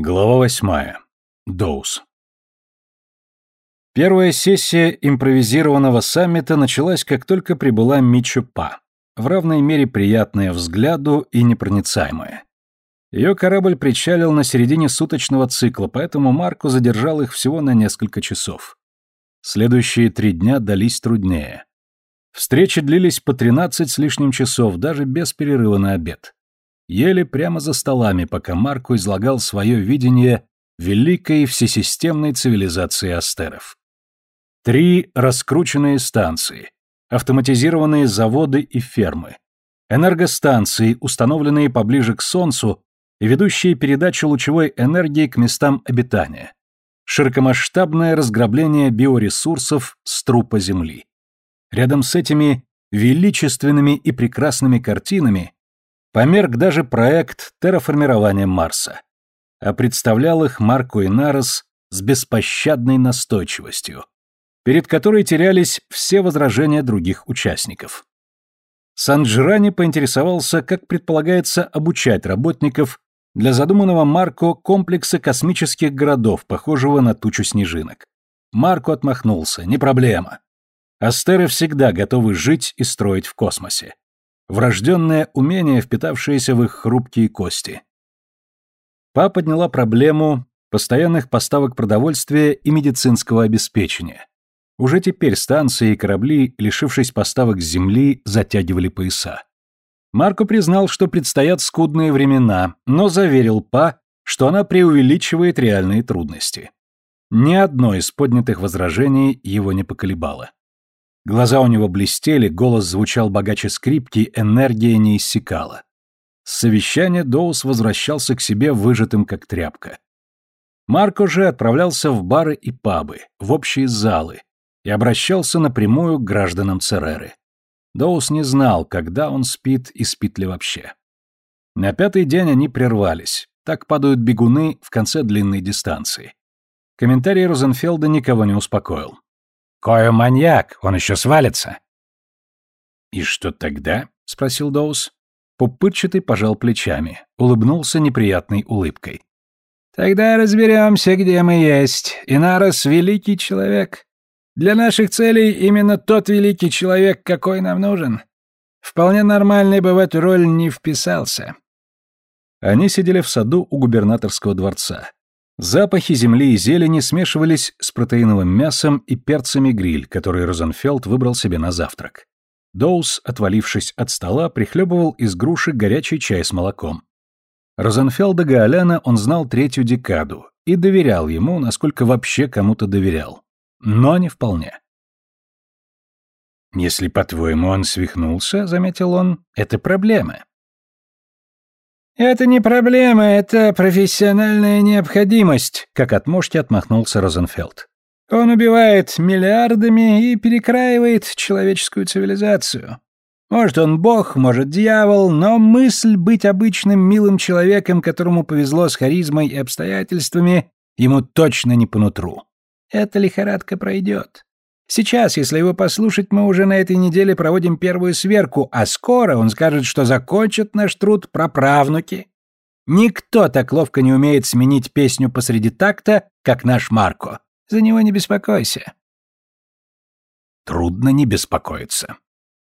Глава восьмая. Доус. Первая сессия импровизированного саммита началась, как только прибыла Мичу Па, в равной мере приятная взгляду и непроницаемая. Ее корабль причалил на середине суточного цикла, поэтому Марко задержал их всего на несколько часов. Следующие три дня дались труднее. Встречи длились по 13 с лишним часов, даже без перерыва на обед ели прямо за столами, пока Марко излагал свое видение великой всесистемной цивилизации астеров. Три раскрученные станции, автоматизированные заводы и фермы, энергостанции, установленные поближе к Солнцу и ведущие передачу лучевой энергии к местам обитания, широкомасштабное разграбление биоресурсов с трупа Земли. Рядом с этими величественными и прекрасными картинами Померк даже проект терраформирования Марса, а представлял их Марко и Нарос с беспощадной настойчивостью, перед которой терялись все возражения других участников. Санджирани поинтересовался, как предполагается обучать работников для задуманного Марко комплекса космических городов, похожего на тучу снежинок. Марко отмахнулся, не проблема. Астеры всегда готовы жить и строить в космосе врожденное умение, впитавшееся в их хрупкие кости. Па подняла проблему постоянных поставок продовольствия и медицинского обеспечения. Уже теперь станции и корабли, лишившись поставок с земли, затягивали пояса. Марко признал, что предстоят скудные времена, но заверил Па, что она преувеличивает реальные трудности. Ни одно из поднятых возражений его не поколебало. Глаза у него блестели, голос звучал богаче скрипки, энергия не иссякала. С совещания Доус возвращался к себе выжатым как тряпка. Марко же отправлялся в бары и пабы, в общие залы, и обращался напрямую к гражданам Цереры. Доус не знал, когда он спит и спит ли вообще. На пятый день они прервались. Так падают бегуны в конце длинной дистанции. Комментарий Розенфелда никого не успокоил. Кое маньяк, он еще свалится. И что тогда? спросил Доус. Пупырчатый пожал плечами, улыбнулся неприятной улыбкой. Тогда разберемся, где мы есть. Инарос — великий человек. Для наших целей именно тот великий человек, какой нам нужен. Вполне нормальный бы в эту роль не вписался. Они сидели в саду у губернаторского дворца. Запахи земли и зелени смешивались с протеиновым мясом и перцами гриль, который Розенфелд выбрал себе на завтрак. Доус, отвалившись от стола, прихлебывал из груши горячий чай с молоком. Розенфелда Гаоляна он знал третью декаду и доверял ему, насколько вообще кому-то доверял. Но не вполне. «Если, по-твоему, он свихнулся, — заметил он, — это проблема. «Это не проблема, это профессиональная необходимость», как от мошки отмахнулся Розенфелд. «Он убивает миллиардами и перекраивает человеческую цивилизацию. Может, он бог, может, дьявол, но мысль быть обычным милым человеком, которому повезло с харизмой и обстоятельствами, ему точно не по нутру. Эта лихорадка пройдет. Сейчас, если его послушать, мы уже на этой неделе проводим первую сверку, а скоро он скажет, что закончит наш труд праправнуки. Никто так ловко не умеет сменить песню посреди такта, как наш Марко. За него не беспокойся. Трудно не беспокоиться.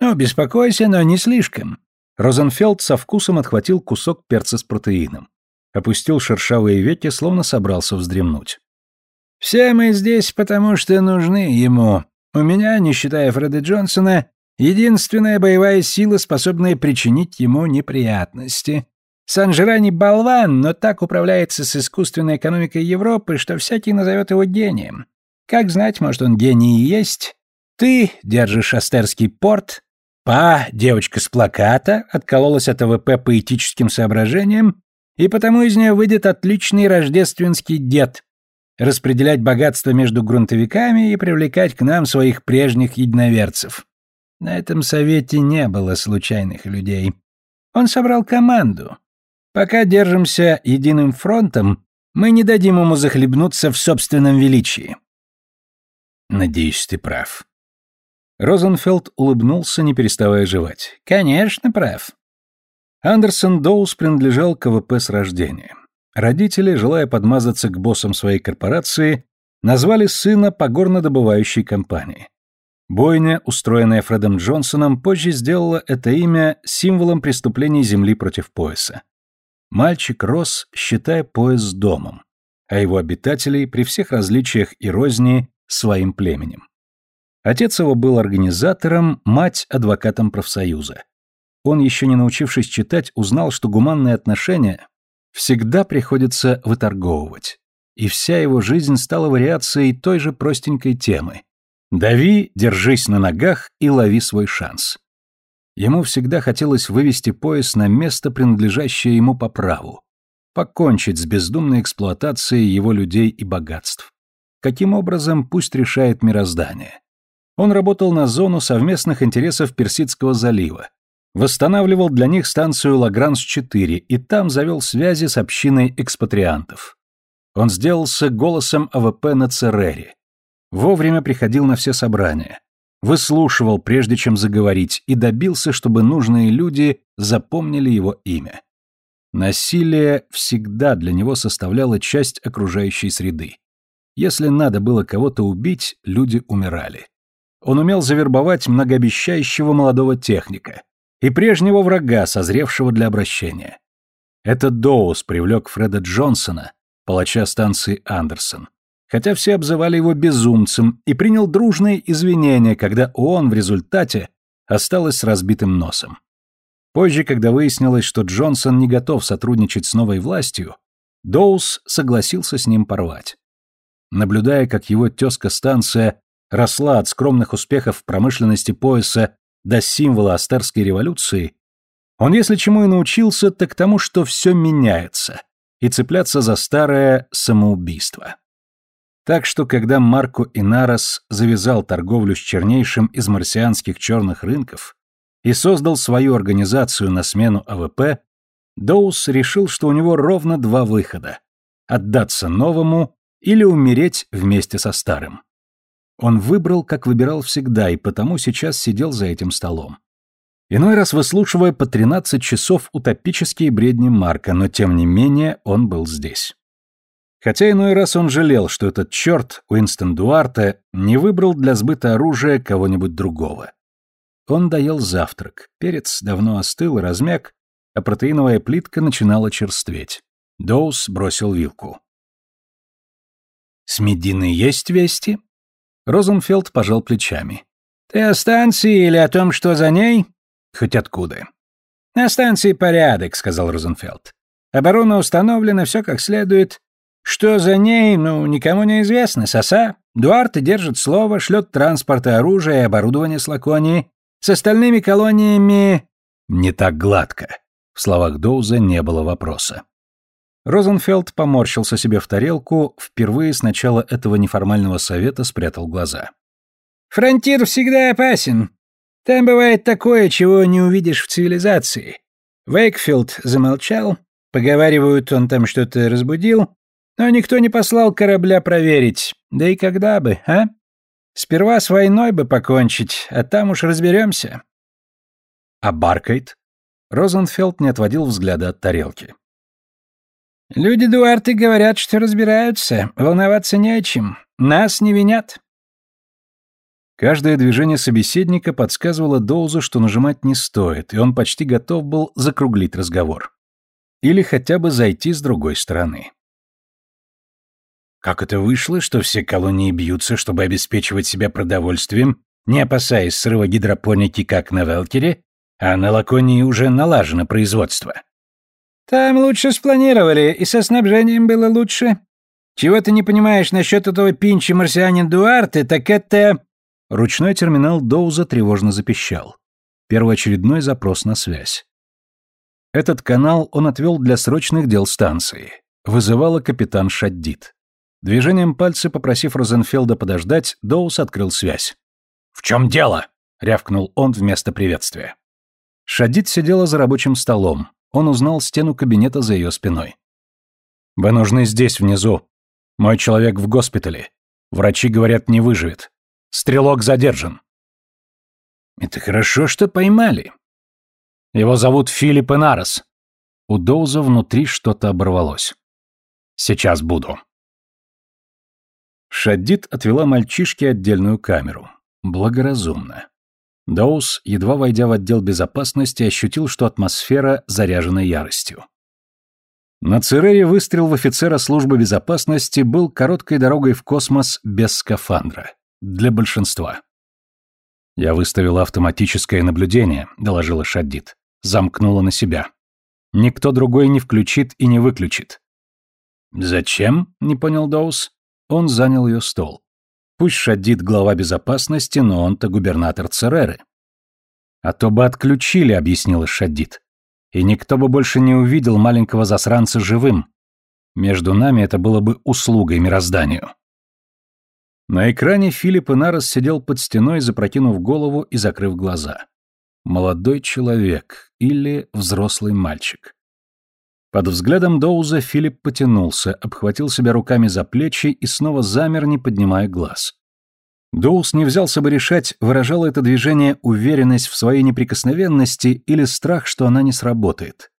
Ну, беспокойся, но не слишком. Розенфелд со вкусом отхватил кусок перца с протеином. Опустил шершавые веки, словно собрался вздремнуть. Все мы здесь, потому что нужны ему. У меня, не считая Фреда Джонсона, единственная боевая сила, способная причинить ему неприятности. Санджрани болван, но так управляется с искусственной экономикой Европы, что всякий назовет его гением. Как знать, может, он гений и есть. Ты держишь астерский порт, Па, девочка с плаката, откололась от АВП по этическим соображениям, и потому из нее выйдет отличный рождественский дед, распределять богатство между грунтовиками и привлекать к нам своих прежних единоверцев. На этом совете не было случайных людей. Он собрал команду. Пока держимся единым фронтом, мы не дадим ему захлебнуться в собственном величии. Надеюсь, ты прав. Розенфелд улыбнулся, не переставая жевать. Конечно, прав. Андерсон Доус принадлежал к КВП с рождения. Родители, желая подмазаться к боссам своей корпорации, назвали сына по горнодобывающей компании. Бойня, устроенная Фредом Джонсоном, позже сделала это имя символом преступлений Земли против пояса. Мальчик рос, считая пояс домом, а его обитателей при всех различиях и розни своим племенем. Отец его был организатором, мать – адвокатом профсоюза. Он, еще не научившись читать, узнал, что гуманные отношения всегда приходится выторговывать. И вся его жизнь стала вариацией той же простенькой темы. Дави, держись на ногах и лови свой шанс. Ему всегда хотелось вывести пояс на место, принадлежащее ему по праву, покончить с бездумной эксплуатацией его людей и богатств. Каким образом, пусть решает мироздание. Он работал на зону совместных интересов Персидского залива, восстанавливал для них станцию Лагранж-4 и там завел связи с общиной экспатриантов. Он сделался голосом АВП на Церере. Вовремя приходил на все собрания. Выслушивал, прежде чем заговорить, и добился, чтобы нужные люди запомнили его имя. Насилие всегда для него составляло часть окружающей среды. Если надо было кого-то убить, люди умирали. Он умел завербовать многообещающего молодого техника, и прежнего врага, созревшего для обращения. Этот Доус привлек Фреда Джонсона, палача станции Андерсон, хотя все обзывали его безумцем, и принял дружные извинения, когда он в результате осталась с разбитым носом. Позже, когда выяснилось, что Джонсон не готов сотрудничать с новой властью, Доус согласился с ним порвать. Наблюдая, как его тезка-станция росла от скромных успехов в промышленности пояса до символа Астерской революции, он, если чему и научился, так тому, что все меняется, и цепляться за старое самоубийство. Так что, когда Марко Инарос завязал торговлю с чернейшим из марсианских черных рынков и создал свою организацию на смену АВП, Доус решил, что у него ровно два выхода – отдаться новому или умереть вместе со старым. Он выбрал, как выбирал всегда, и потому сейчас сидел за этим столом. Иной раз выслушивая по 13 часов утопические бредни Марка, но тем не менее он был здесь. Хотя иной раз он жалел, что этот черт, Уинстон Дуарте, не выбрал для сбыта оружия кого-нибудь другого. Он доел завтрак, перец давно остыл и размяк, а протеиновая плитка начинала черстветь. Доус бросил вилку. «С Мединой есть вести?» Розенфелд пожал плечами. «Ты о станции или о том, что за ней?» «Хоть откуда». «На станции порядок», — сказал Розенфелд. «Оборона установлена, все как следует. Что за ней, ну, никому не известно. Соса. Дуарте держит слово, шлет транспорт и оружие и оборудование с Лаконии. С остальными колониями...» «Не так гладко». В словах Доуза не было вопроса. Розенфелд поморщился себе в тарелку, впервые с начала этого неформального совета спрятал глаза. «Фронтир всегда опасен. Там бывает такое, чего не увидишь в цивилизации». Вейкфилд замолчал, поговаривают, он там что-то разбудил, но никто не послал корабля проверить. Да и когда бы, а? Сперва с войной бы покончить, а там уж разберемся. А Баркайт? Розенфелд не отводил взгляда от тарелки. Люди Дуарты говорят, что разбираются, волноваться не о чем. Нас не винят. Каждое движение собеседника подсказывало Доузу, что нажимать не стоит, и он почти готов был закруглить разговор. Или хотя бы зайти с другой стороны. Как это вышло, что все колонии бьются, чтобы обеспечивать себя продовольствием, не опасаясь срыва гидропоники, как на Велкере, а на Лаконии уже налажено производство? Там лучше спланировали, и со снабжением было лучше. Чего ты не понимаешь насчет этого пинчи марсианин Дуарте, так это...» Ручной терминал Доуза тревожно запищал. Первоочередной запрос на связь. Этот канал он отвел для срочных дел станции. Вызывала капитан Шаддит. Движением пальца, попросив Розенфелда подождать, Доус открыл связь. «В чем дело?» — рявкнул он вместо приветствия. Шаддит сидела за рабочим столом, он узнал стену кабинета за ее спиной. «Вы нужны здесь, внизу. Мой человек в госпитале. Врачи говорят, не выживет. Стрелок задержан». «Это хорошо, что поймали». «Его зовут Филипп Энарес». У Доуза внутри что-то оборвалось. Сейчас буду. Шаддит отвела мальчишке отдельную камеру. Благоразумно. Доус, едва войдя в отдел безопасности, ощутил, что атмосфера заряжена яростью. На Церере выстрел в офицера службы безопасности был короткой дорогой в космос без скафандра. Для большинства. «Я выставила автоматическое наблюдение», — доложила Шаддит. Замкнула на себя. «Никто другой не включит и не выключит». «Зачем?» — не понял Доус. Он занял ее стол. Пусть Шаддит глава безопасности, но он-то губернатор Цереры. «А то бы отключили», — объяснила Шаддит и никто бы больше не увидел маленького засранца живым. Между нами это было бы услугой мирозданию. На экране Филипп Инарос сидел под стеной, запрокинув голову и закрыв глаза. Молодой человек или взрослый мальчик. Под взглядом Доуза Филипп потянулся, обхватил себя руками за плечи и снова замер, не поднимая глаз. Доус не взялся бы решать, выражало это движение уверенность в своей неприкосновенности или страх, что она не сработает.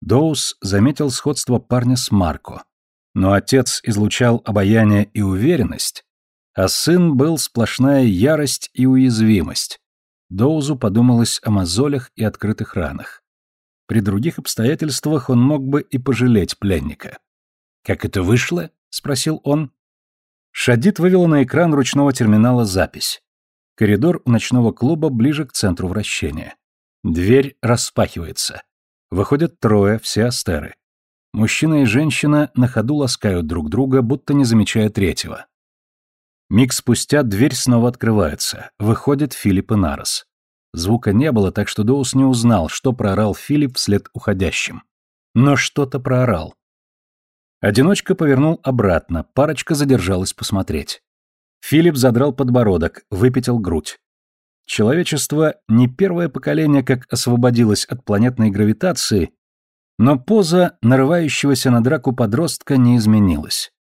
Доус заметил сходство парня с Марко. Но отец излучал обаяние и уверенность, а сын был сплошная ярость и уязвимость. Доузу подумалось о мозолях и открытых ранах. При других обстоятельствах он мог бы и пожалеть пленника. «Как это вышло?» — спросил он. Шадид вывела на экран ручного терминала запись. Коридор ночного клуба ближе к центру вращения. Дверь распахивается. Выходят трое, все астеры. Мужчина и женщина на ходу ласкают друг друга, будто не замечая третьего. Миг спустя дверь снова открывается. Выходит Филипп и Нарос. Звука не было, так что Доус не узнал, что проорал Филипп вслед уходящим. Но что-то проорал. Одиночка повернул обратно, парочка задержалась посмотреть. Филипп задрал подбородок, выпятил грудь. Человечество не первое поколение, как освободилось от планетной гравитации, но поза нарывающегося на драку подростка не изменилась.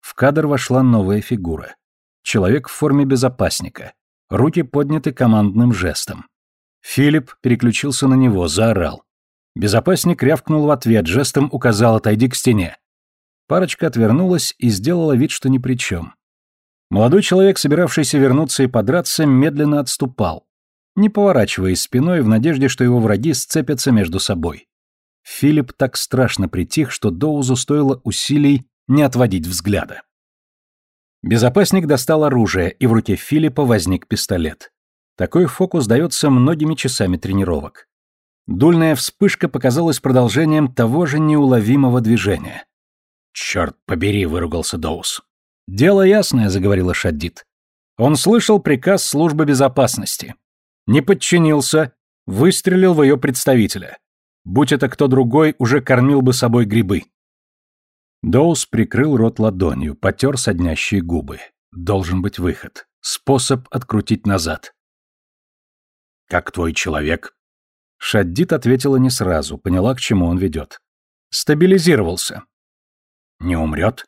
В кадр вошла новая фигура. Человек в форме безопасника. Руки подняты командным жестом. Филипп переключился на него, заорал. Безопасник рявкнул в ответ, жестом указал «отойди к стене». Парочка отвернулась и сделала вид, что ни при чем. Молодой человек, собиравшийся вернуться и подраться, медленно отступал, не поворачиваясь спиной в надежде, что его враги сцепятся между собой. Филипп так страшно притих, что Доузу стоило усилий не отводить взгляда. Безопасник достал оружие, и в руке Филиппа возник пистолет. Такой фокус дается многими часами тренировок. Дульная вспышка показалась продолжением того же неуловимого движения. «Черт побери!» — выругался Доус. «Дело ясное», — заговорила Шаддит. Он слышал приказ службы безопасности. Не подчинился, выстрелил в ее представителя. Будь это кто другой, уже кормил бы собой грибы. Доус прикрыл рот ладонью, потер соднящие губы. Должен быть выход. Способ открутить назад. «Как твой человек?» Шаддит ответила не сразу, поняла, к чему он ведет. «Стабилизировался. Не умрет?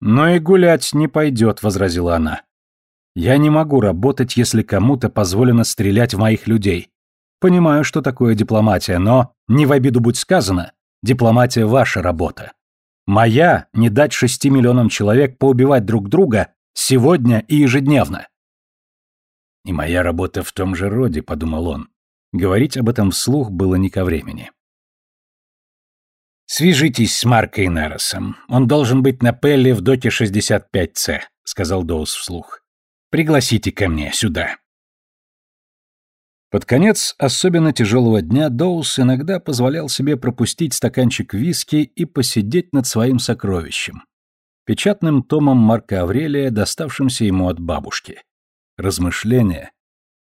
Но и гулять не пойдет, возразила она. Я не могу работать, если кому-то позволено стрелять в моих людей. Понимаю, что такое дипломатия, но, не в обиду будь сказано, дипломатия ваша работа. Моя — не дать шести миллионам человек поубивать друг друга сегодня и ежедневно. И моя работа в том же роде, подумал он. Говорить об этом вслух было не ко времени. «Свяжитесь с Маркой Неросом. Он должен быть на Пелле в доте 65С», — сказал Доус вслух. «Пригласите ко мне сюда». Под конец особенно тяжелого дня Доус иногда позволял себе пропустить стаканчик виски и посидеть над своим сокровищем. Печатным томом Марка Аврелия, доставшимся ему от бабушки. Размышления,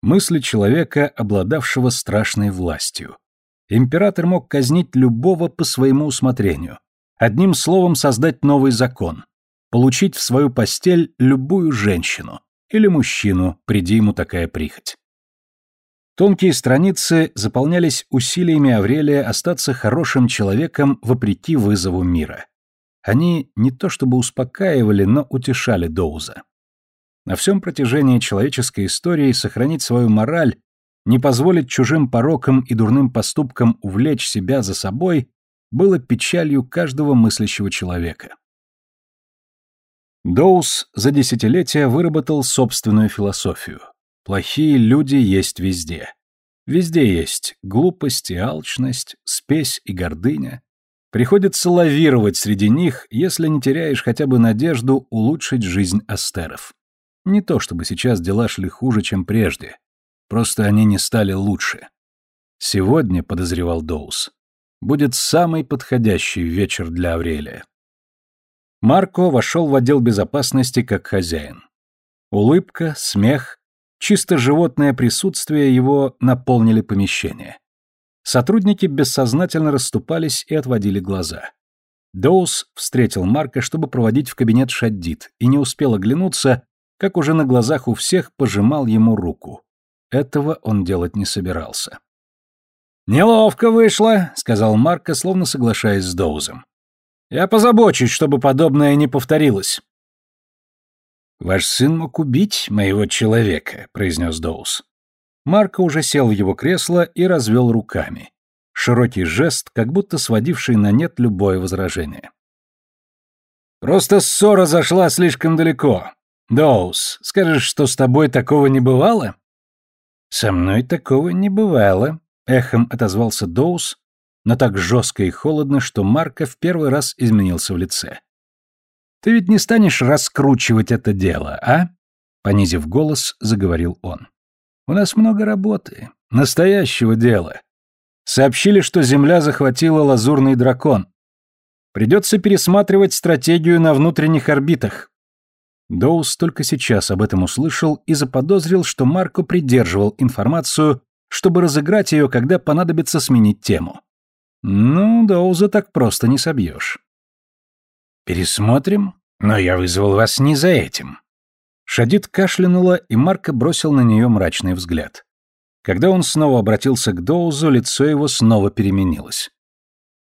мысли человека, обладавшего страшной властью. Император мог казнить любого по своему усмотрению. Одним словом создать новый закон. Получить в свою постель любую женщину или мужчину, приди ему такая прихоть. Тонкие страницы заполнялись усилиями Аврелия остаться хорошим человеком вопреки вызову мира. Они не то чтобы успокаивали, но утешали Доуза. На всем протяжении человеческой истории сохранить свою мораль не позволить чужим порокам и дурным поступкам увлечь себя за собой было печалью каждого мыслящего человека. Доус за десятилетия выработал собственную философию. Плохие люди есть везде. Везде есть глупость и алчность, спесь и гордыня. Приходится лавировать среди них, если не теряешь хотя бы надежду улучшить жизнь астеров. Не то чтобы сейчас дела шли хуже, чем прежде. Просто они не стали лучше. Сегодня, подозревал Доус, будет самый подходящий вечер для Аврелия. Марко вошел в отдел безопасности как хозяин. Улыбка, смех, чисто животное присутствие его наполнили помещение. Сотрудники бессознательно расступались и отводили глаза. Доус встретил Марка, чтобы проводить в кабинет Шаддит, и не успел оглянуться, как уже на глазах у всех пожимал ему руку. Этого он делать не собирался. «Неловко вышло», — сказал Марко, словно соглашаясь с Доузом. Я позабочусь, чтобы подобное не повторилось. Ваш сын мог убить моего человека, произнес Доус. Марко уже сел в его кресло и развел руками. Широкий жест, как будто сводивший на нет любое возражение. Просто ссора зашла слишком далеко. Доус, скажешь, что с тобой такого не бывало? Со мной такого не бывало, эхом отозвался Доус, но так жестко и холодно, что Марко в первый раз изменился в лице. «Ты ведь не станешь раскручивать это дело, а?» Понизив голос, заговорил он. «У нас много работы, настоящего дела. Сообщили, что Земля захватила лазурный дракон. Придется пересматривать стратегию на внутренних орбитах». Доус только сейчас об этом услышал и заподозрил, что Марко придерживал информацию, чтобы разыграть ее, когда понадобится сменить тему. Ну, Доуза так просто не собьешь. Пересмотрим, но я вызвал вас не за этим. Шадид кашлянула, и Марко бросил на нее мрачный взгляд. Когда он снова обратился к Доузу, лицо его снова переменилось.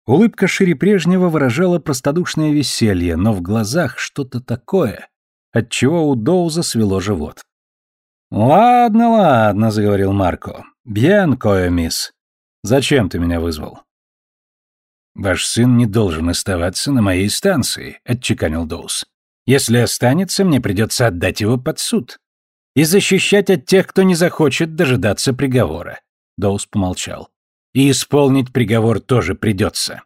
Улыбка шире прежнего выражала простодушное веселье, но в глазах что-то такое, от чего у Доуза свело живот. «Ладно, ладно», — заговорил Марко. «Бьен, кое, мисс. Зачем ты меня вызвал?» «Ваш сын не должен оставаться на моей станции», — отчеканил Доус. «Если останется, мне придется отдать его под суд. И защищать от тех, кто не захочет дожидаться приговора». Доус помолчал. «И исполнить приговор тоже придется».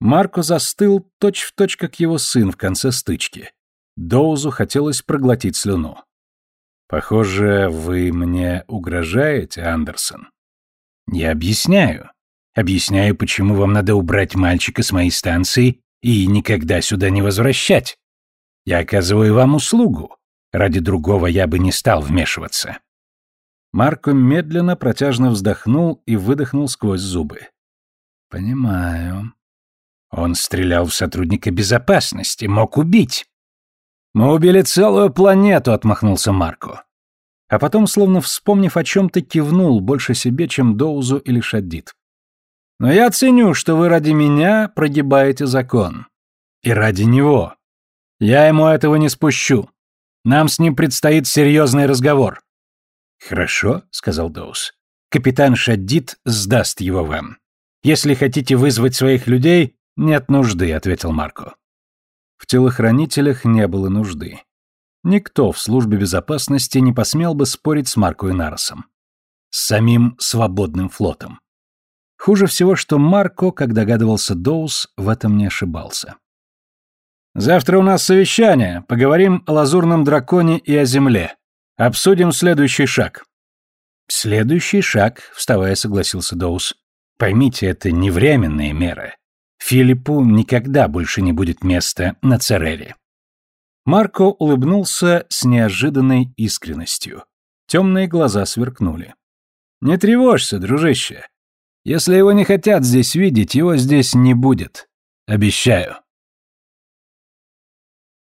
Марко застыл точь-в-точь, точь, как его сын в конце стычки. Доузу хотелось проглотить слюну. «Похоже, вы мне угрожаете, Андерсон?» «Я объясняю. Объясняю, почему вам надо убрать мальчика с моей станции и никогда сюда не возвращать. Я оказываю вам услугу. Ради другого я бы не стал вмешиваться». Марко медленно, протяжно вздохнул и выдохнул сквозь зубы. «Понимаю». Он стрелял в сотрудника безопасности, мог убить. «Мы убили целую планету», — отмахнулся Марко. А потом, словно вспомнив о чем-то, кивнул больше себе, чем Доузу или Шаддит. Но я ценю, что вы ради меня прогибаете закон. И ради него. Я ему этого не спущу. Нам с ним предстоит серьезный разговор. Хорошо, сказал Доус. Капитан Шаддит сдаст его вам. Если хотите вызвать своих людей, нет нужды, ответил Марко. В телохранителях не было нужды. Никто в службе безопасности не посмел бы спорить с Марко и Наросом. С самим свободным флотом. Хуже всего, что Марко, как догадывался Доус, в этом не ошибался. «Завтра у нас совещание. Поговорим о лазурном драконе и о земле. Обсудим следующий шаг». «Следующий шаг», — вставая, согласился Доус. «Поймите, это не временные меры. Филиппу никогда больше не будет места на Церере». Марко улыбнулся с неожиданной искренностью. Темные глаза сверкнули. «Не тревожься, дружище. Если его не хотят здесь видеть, его здесь не будет. Обещаю.